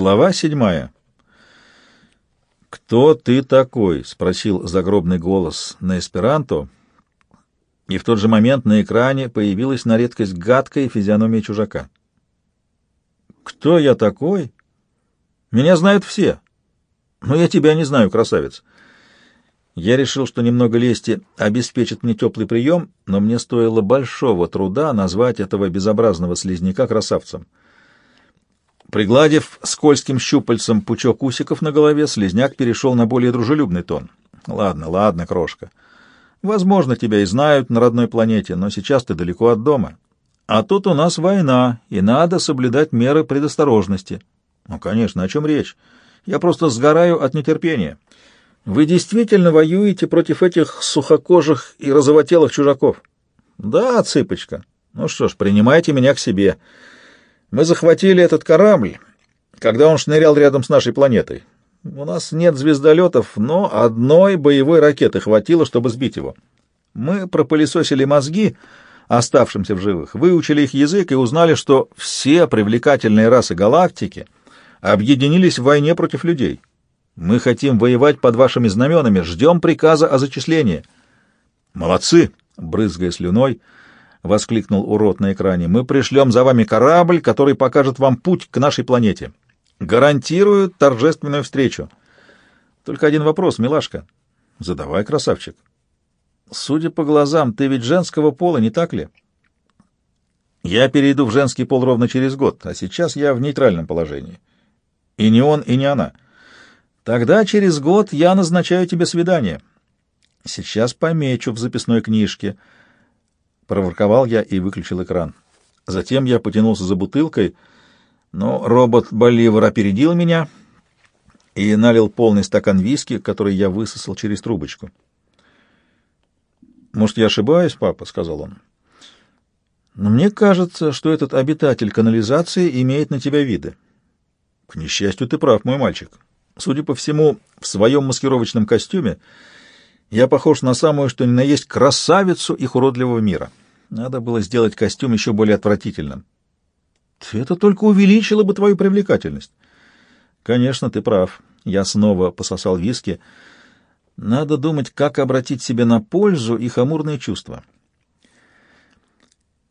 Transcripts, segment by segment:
Глава седьмая. «Кто ты такой?» — спросил загробный голос на эсперанто, и в тот же момент на экране появилась на редкость гадкая физиономия чужака. «Кто я такой? Меня знают все. Но я тебя не знаю, красавец». Я решил, что немного лести обеспечит мне теплый прием, но мне стоило большого труда назвать этого безобразного слизняка красавцем. Пригладив скользким щупальцем пучок усиков на голове, слезняк перешел на более дружелюбный тон. «Ладно, ладно, крошка. Возможно, тебя и знают на родной планете, но сейчас ты далеко от дома. А тут у нас война, и надо соблюдать меры предосторожности». «Ну, конечно, о чем речь? Я просто сгораю от нетерпения. Вы действительно воюете против этих сухокожих и розовотелых чужаков?» «Да, цыпочка. Ну что ж, принимайте меня к себе». Мы захватили этот корабль, когда он шнырял рядом с нашей планетой. У нас нет звездолетов, но одной боевой ракеты хватило, чтобы сбить его. Мы пропылесосили мозги оставшимся в живых, выучили их язык и узнали, что все привлекательные расы галактики объединились в войне против людей. Мы хотим воевать под вашими знаменами, ждем приказа о зачислении. Молодцы, брызгая слюной, —— воскликнул урод на экране. «Мы пришлем за вами корабль, который покажет вам путь к нашей планете. Гарантирую торжественную встречу. Только один вопрос, милашка. Задавай, красавчик. Судя по глазам, ты ведь женского пола, не так ли? Я перейду в женский пол ровно через год, а сейчас я в нейтральном положении. И не он, и не она. Тогда через год я назначаю тебе свидание. Сейчас помечу в записной книжке — Проворковал я и выключил экран. Затем я потянулся за бутылкой, но робот Боливар опередил меня и налил полный стакан виски, который я высосал через трубочку. «Может, я ошибаюсь, папа?» — сказал он. «Но мне кажется, что этот обитатель канализации имеет на тебя виды». «К несчастью, ты прав, мой мальчик. Судя по всему, в своем маскировочном костюме я похож на самую, что ни на есть, красавицу их уродливого мира». Надо было сделать костюм еще более отвратительным. Это только увеличило бы твою привлекательность. Конечно, ты прав. Я снова пососал виски. Надо думать, как обратить себе на пользу их амурные чувства.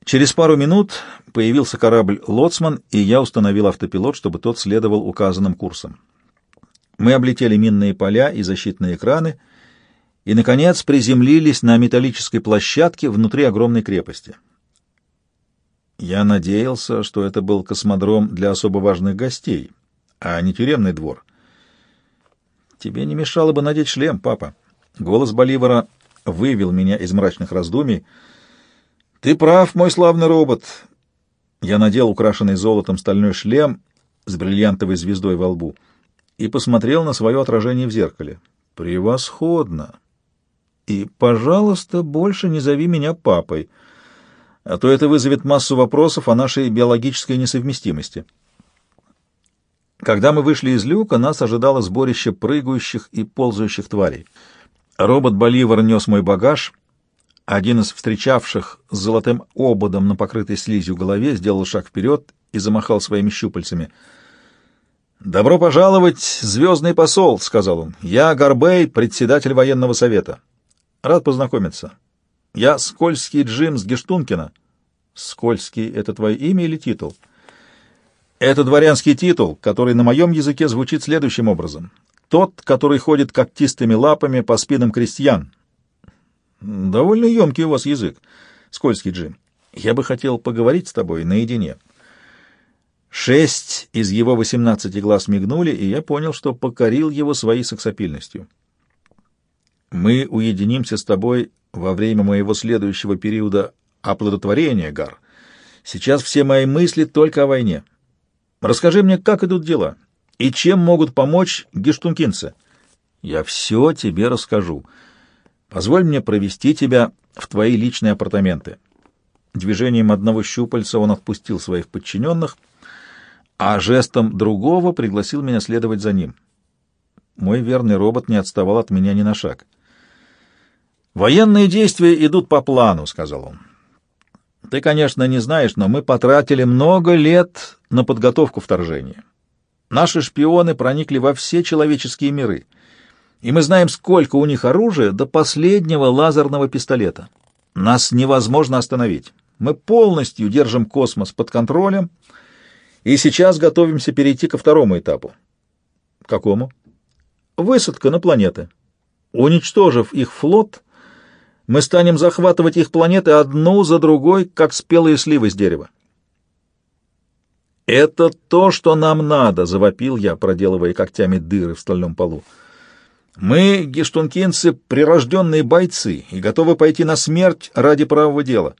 Через пару минут появился корабль «Лоцман», и я установил автопилот, чтобы тот следовал указанным курсом. Мы облетели минные поля и защитные экраны — и, наконец, приземлились на металлической площадке внутри огромной крепости. Я надеялся, что это был космодром для особо важных гостей, а не тюремный двор. Тебе не мешало бы надеть шлем, папа. Голос Боливара вывел меня из мрачных раздумий. Ты прав, мой славный робот. Я надел украшенный золотом стальной шлем с бриллиантовой звездой во лбу и посмотрел на свое отражение в зеркале. Превосходно! И, пожалуйста, больше не зови меня папой, а то это вызовет массу вопросов о нашей биологической несовместимости. Когда мы вышли из люка, нас ожидало сборище прыгающих и ползающих тварей. Робот Боливар нес мой багаж. Один из встречавших с золотым ободом на покрытой слизью голове сделал шаг вперед и замахал своими щупальцами. «Добро пожаловать, звездный посол», — сказал он. «Я Горбей, председатель военного совета». Рад познакомиться. Я Скользкий Джим с Гештункина. Скользкий — это твое имя или титул? Это дворянский титул, который на моем языке звучит следующим образом. Тот, который ходит когтистыми лапами по спинам крестьян. Довольно емкий у вас язык, Скользкий Джим. Я бы хотел поговорить с тобой наедине. Шесть из его восемнадцати глаз мигнули, и я понял, что покорил его своей сексапильностью. Мы уединимся с тобой во время моего следующего периода оплодотворения, Гар. Сейчас все мои мысли только о войне. Расскажи мне, как идут дела, и чем могут помочь гештункинцы. Я все тебе расскажу. Позволь мне провести тебя в твои личные апартаменты. Движением одного щупальца он отпустил своих подчиненных, а жестом другого пригласил меня следовать за ним. Мой верный робот не отставал от меня ни на шаг. «Военные действия идут по плану», — сказал он. «Ты, конечно, не знаешь, но мы потратили много лет на подготовку вторжения. Наши шпионы проникли во все человеческие миры, и мы знаем, сколько у них оружия до последнего лазерного пистолета. Нас невозможно остановить. Мы полностью держим космос под контролем, и сейчас готовимся перейти ко второму этапу. Какому? Высадка на планеты. Уничтожив их флот, мы станем захватывать их планеты одну за другой, как спелые сливы с дерева. «Это то, что нам надо!» — завопил я, проделывая когтями дыры в стальном полу. «Мы, гештункинцы, прирожденные бойцы и готовы пойти на смерть ради правого дела».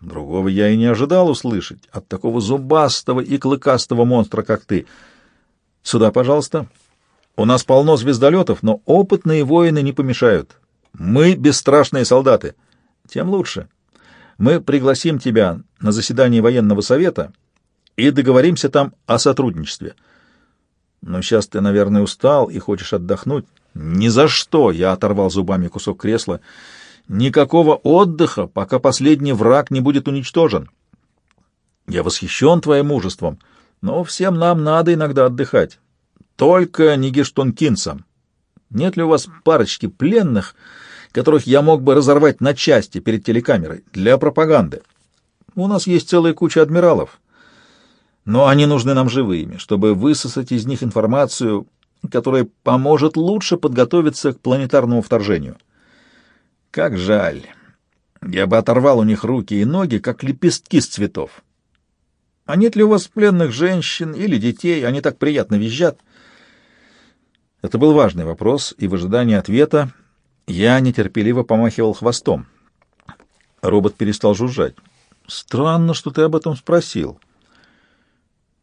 Другого я и не ожидал услышать от такого зубастого и клыкастого монстра, как ты. Сюда, пожалуйста. У нас полно звездолетов, но опытные воины не помешают. Мы бесстрашные солдаты. Тем лучше. Мы пригласим тебя на заседание военного совета и договоримся там о сотрудничестве. Но сейчас ты, наверное, устал и хочешь отдохнуть. Ни за что! Я оторвал зубами кусок кресла. Никакого отдыха, пока последний враг не будет уничтожен. Я восхищен твоим мужеством, но всем нам надо иногда отдыхать. Только не гештонкинцам. Нет ли у вас парочки пленных, которых я мог бы разорвать на части перед телекамерой для пропаганды? У нас есть целая куча адмиралов, но они нужны нам живыми, чтобы высосать из них информацию, которая поможет лучше подготовиться к планетарному вторжению. Как жаль. Я бы оторвал у них руки и ноги, как лепестки с цветов. А нет ли у вас пленных женщин или детей? Они так приятно визжат. Это был важный вопрос, и в ожидании ответа я нетерпеливо помахивал хвостом. Робот перестал жужжать. «Странно, что ты об этом спросил.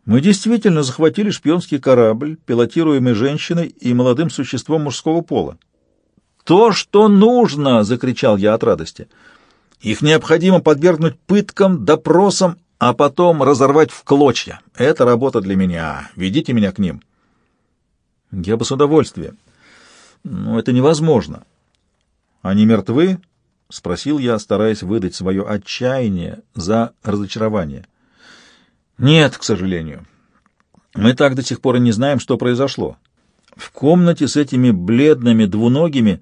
Мы действительно захватили шпионский корабль, пилотируемый женщиной и молодым существом мужского пола. «То, что нужно!» — закричал я от радости. «Их необходимо подвергнуть пыткам, допросам, а потом разорвать в клочья. Это работа для меня. Ведите меня к ним». «Я бы с удовольствием. Но это невозможно». «Они мертвы?» — спросил я, стараясь выдать свое отчаяние за разочарование. «Нет, к сожалению. Мы так до сих пор и не знаем, что произошло. В комнате с этими бледными двуногими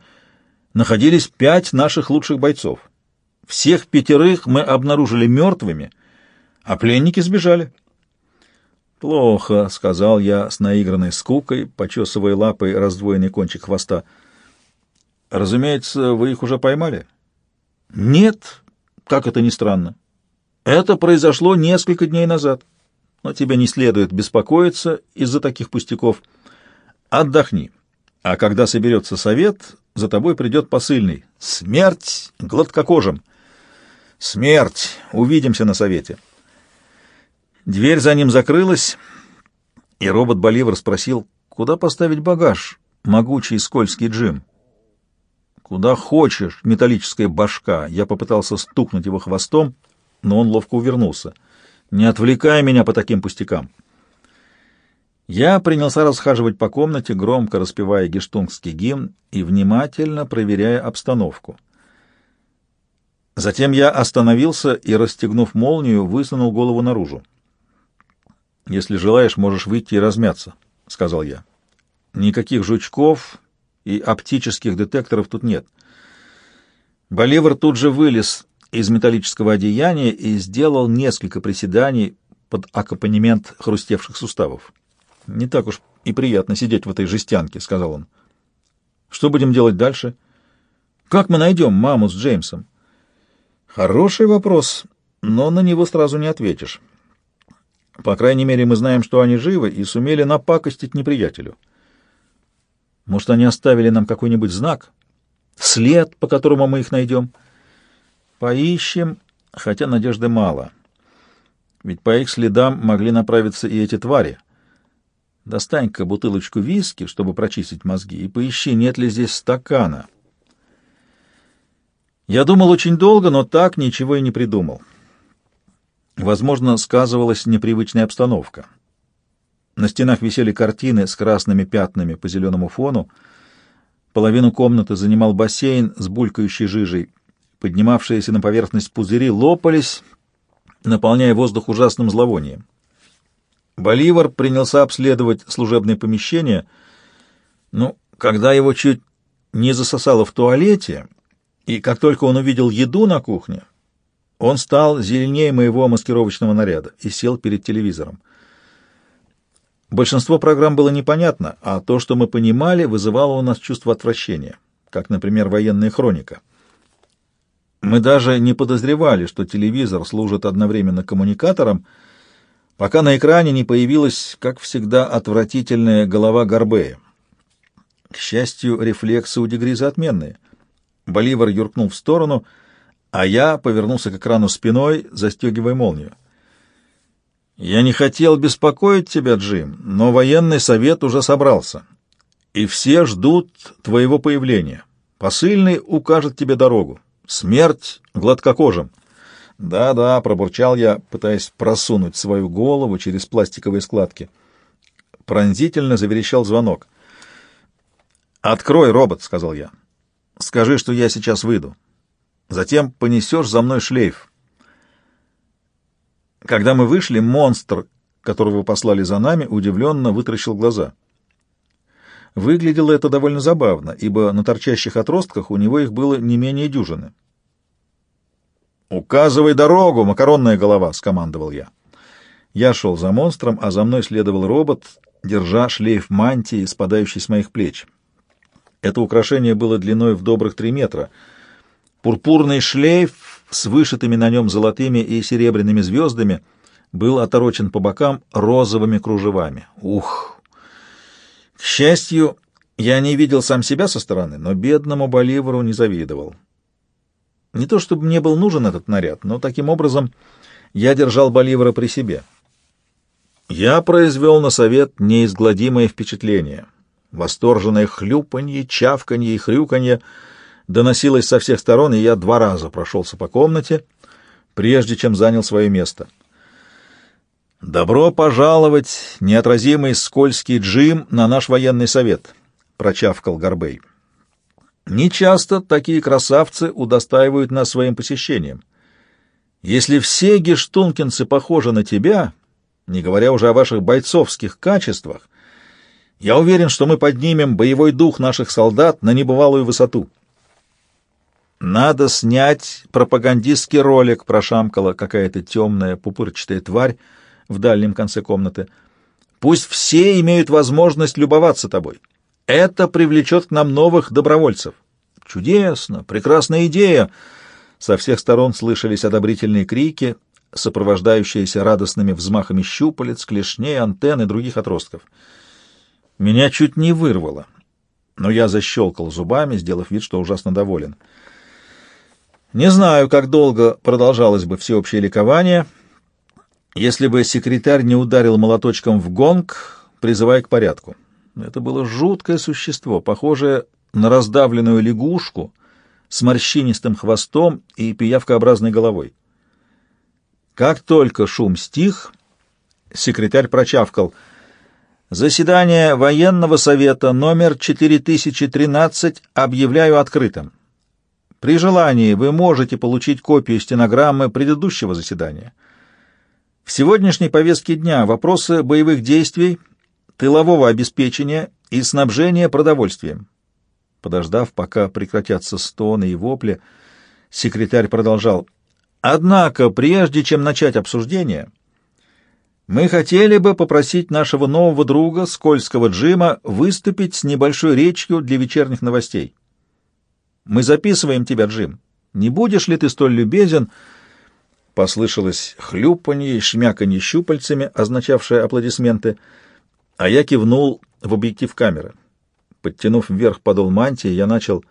находились пять наших лучших бойцов. Всех пятерых мы обнаружили мертвыми, а пленники сбежали. «Плохо», — сказал я с наигранной скукой, почесывая лапой раздвоенный кончик хвоста. «Разумеется, вы их уже поймали?» «Нет, как это ни странно. Это произошло несколько дней назад. Но тебе не следует беспокоиться из-за таких пустяков». Отдохни. А когда соберется совет, за тобой придет посыльный. Смерть гладкокожим. Смерть. Увидимся на совете. Дверь за ним закрылась, и робот Боливар спросил, куда поставить багаж, могучий скользкий Джим. «Куда хочешь, металлическая башка!» Я попытался стукнуть его хвостом, но он ловко увернулся. «Не отвлекай меня по таким пустякам!» Я принялся расхаживать по комнате, громко распевая гештунгский гимн и внимательно проверяя обстановку. Затем я остановился и, расстегнув молнию, высунул голову наружу. «Если желаешь, можешь выйти и размяться», — сказал я. «Никаких жучков и оптических детекторов тут нет». Боливар тут же вылез из металлического одеяния и сделал несколько приседаний под аккомпанемент хрустевших суставов. «Не так уж и приятно сидеть в этой жестянке», — сказал он. «Что будем делать дальше? Как мы найдем маму с Джеймсом?» «Хороший вопрос, но на него сразу не ответишь. По крайней мере, мы знаем, что они живы и сумели напакостить неприятелю. Может, они оставили нам какой-нибудь знак? След, по которому мы их найдем?» «Поищем, хотя надежды мало. Ведь по их следам могли направиться и эти твари». Достань-ка бутылочку виски, чтобы прочистить мозги, и поищи, нет ли здесь стакана. Я думал очень долго, но так ничего и не придумал. Возможно, сказывалась непривычная обстановка. На стенах висели картины с красными пятнами по зеленому фону. Половину комнаты занимал бассейн с булькающей жижей. Поднимавшиеся на поверхность пузыри лопались, наполняя воздух ужасным зловонием. Боливар принялся обследовать служебное помещение. Ну, когда его чуть не засосало в туалете, и как только он увидел еду на кухне, он стал зеленее моего маскировочного наряда и сел перед телевизором. Большинство программ было непонятно, а то, что мы понимали, вызывало у нас чувство отвращения, как, например, военная хроника. Мы даже не подозревали, что телевизор служит одновременно коммуникатором, пока на экране не появилась, как всегда, отвратительная голова Горбея. К счастью, рефлексы у Дегриза отменные. Боливар юркнул в сторону, а я повернулся к экрану спиной, застегивая молнию. «Я не хотел беспокоить тебя, Джим, но военный совет уже собрался, и все ждут твоего появления. Посыльный укажет тебе дорогу. Смерть гладкокожим». «Да-да», — пробурчал я, пытаясь просунуть свою голову через пластиковые складки. Пронзительно заверещал звонок. «Открой, робот», — сказал я. «Скажи, что я сейчас выйду. Затем понесешь за мной шлейф». Когда мы вышли, монстр, которого послали за нами, удивленно вытаращил глаза. Выглядело это довольно забавно, ибо на торчащих отростках у него их было не менее дюжины. «Указывай дорогу, макаронная голова!» — скомандовал я. Я шел за монстром, а за мной следовал робот, держа шлейф мантии, спадающий с моих плеч. Это украшение было длиной в добрых три метра. Пурпурный шлейф с вышитыми на нем золотыми и серебряными звездами был оторочен по бокам розовыми кружевами. Ух! К счастью, я не видел сам себя со стороны, но бедному Боливару не завидовал. Не то чтобы мне был нужен этот наряд, но таким образом я держал Боливара при себе. Я произвел на совет неизгладимое впечатление. Восторженное хлюпанье, чавканье и хрюканье доносилось со всех сторон, и я два раза прошелся по комнате, прежде чем занял свое место. «Добро пожаловать, неотразимый скользкий Джим, на наш военный совет», — прочавкал Горбей. Нечасто такие красавцы удостаивают нас своим посещением. Если все гештункинцы похожи на тебя, не говоря уже о ваших бойцовских качествах, я уверен, что мы поднимем боевой дух наших солдат на небывалую высоту. Надо снять пропагандистский ролик, прошамкала какая-то темная пупырчатая тварь в дальнем конце комнаты. Пусть все имеют возможность любоваться тобой. Это привлечет к нам новых добровольцев. Чудесно, прекрасная идея. Со всех сторон слышались одобрительные крики, сопровождающиеся радостными взмахами щупалец, клешней, антенн и других отростков. Меня чуть не вырвало, но я защелкал зубами, сделав вид, что ужасно доволен. Не знаю, как долго продолжалось бы всеобщее ликование, если бы секретарь не ударил молоточком в гонг, призывая к порядку. Это было жуткое существо, похожее на раздавленную лягушку с морщинистым хвостом и пиявкообразной головой. Как только шум стих, секретарь прочавкал «Заседание военного совета номер 4013 объявляю открытым. При желании вы можете получить копию стенограммы предыдущего заседания. В сегодняшней повестке дня вопросы боевых действий — тылового обеспечения и снабжения продовольствием. Подождав, пока прекратятся стоны и вопли, секретарь продолжал. Однако, прежде чем начать обсуждение, мы хотели бы попросить нашего нового друга, скользкого Джима, выступить с небольшой речью для вечерних новостей. Мы записываем тебя, Джим. Не будешь ли ты столь любезен? Послышалось хлюпанье и шмяканье щупальцами, означавшее аплодисменты — а я кивнул в объектив камеры. Подтянув вверх подол мантии, я начал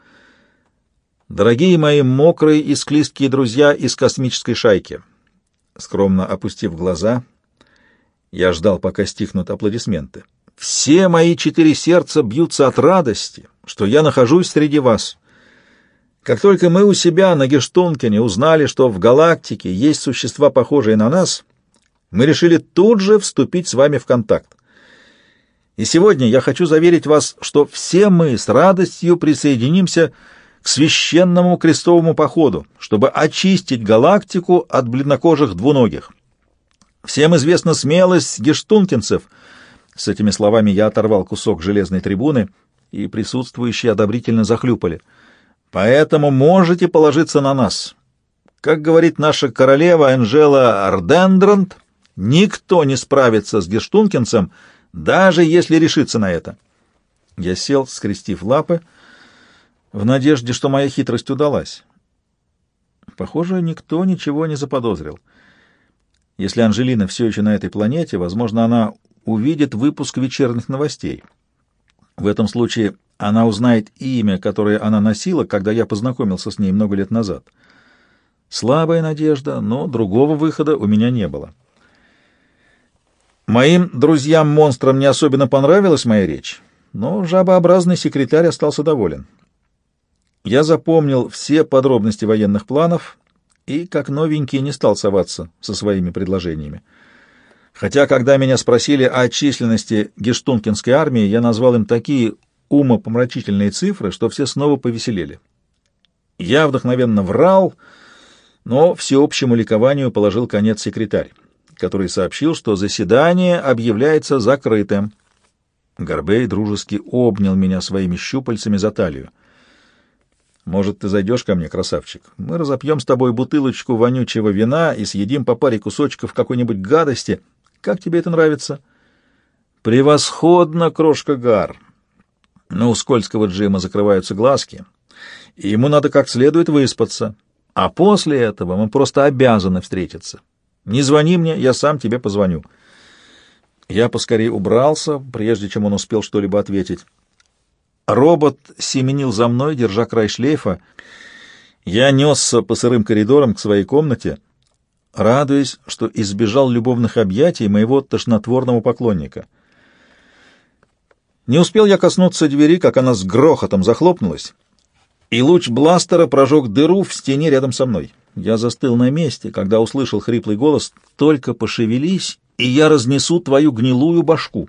«Дорогие мои мокрые и склизкие друзья из космической шайки!» Скромно опустив глаза, я ждал, пока стихнут аплодисменты. «Все мои четыре сердца бьются от радости, что я нахожусь среди вас. Как только мы у себя на Гештункене узнали, что в галактике есть существа, похожие на нас, мы решили тут же вступить с вами в контакт. И сегодня я хочу заверить вас, что все мы с радостью присоединимся к священному крестовому походу, чтобы очистить галактику от бледнокожих двуногих. Всем известна смелость гештункинцев. С этими словами я оторвал кусок железной трибуны, и присутствующие одобрительно захлюпали. Поэтому можете положиться на нас. Как говорит наша королева Анжела Ардендранд, никто не справится с гештункинцем, даже если решится на это. Я сел, скрестив лапы, в надежде, что моя хитрость удалась. Похоже, никто ничего не заподозрил. Если Анжелина все еще на этой планете, возможно, она увидит выпуск вечерних новостей. В этом случае она узнает имя, которое она носила, когда я познакомился с ней много лет назад. Слабая надежда, но другого выхода у меня не было. Моим друзьям-монстрам не особенно понравилась моя речь, но жабообразный секретарь остался доволен. Я запомнил все подробности военных планов и, как новенький, не стал соваться со своими предложениями. Хотя, когда меня спросили о численности гештункинской армии, я назвал им такие умопомрачительные цифры, что все снова повеселели. Я вдохновенно врал, но всеобщему ликованию положил конец секретарь, который сообщил, что заседание объявляется закрытым. Горбей дружески обнял меня своими щупальцами за талию. Может, ты зайдешь ко мне, красавчик? Мы разопьем с тобой бутылочку вонючего вина и съедим по паре кусочков какой-нибудь гадости. Как тебе это нравится? Превосходно, крошка Гар. Но у скользкого Джима закрываются глазки, и ему надо как следует выспаться. А после этого мы просто обязаны встретиться. Не звони мне, я сам тебе позвоню. Я поскорее убрался, прежде чем он успел что-либо ответить. Робот семенил за мной, держа край шлейфа. Я несся по сырым коридорам к своей комнате, радуясь, что избежал любовных объятий моего тошнотворного поклонника. Не успел я коснуться двери, как она с грохотом захлопнулась, и луч бластера прожег дыру в стене рядом со мной. Я застыл на месте, когда услышал хриплый голос «Только пошевелись, и я разнесу твою гнилую башку».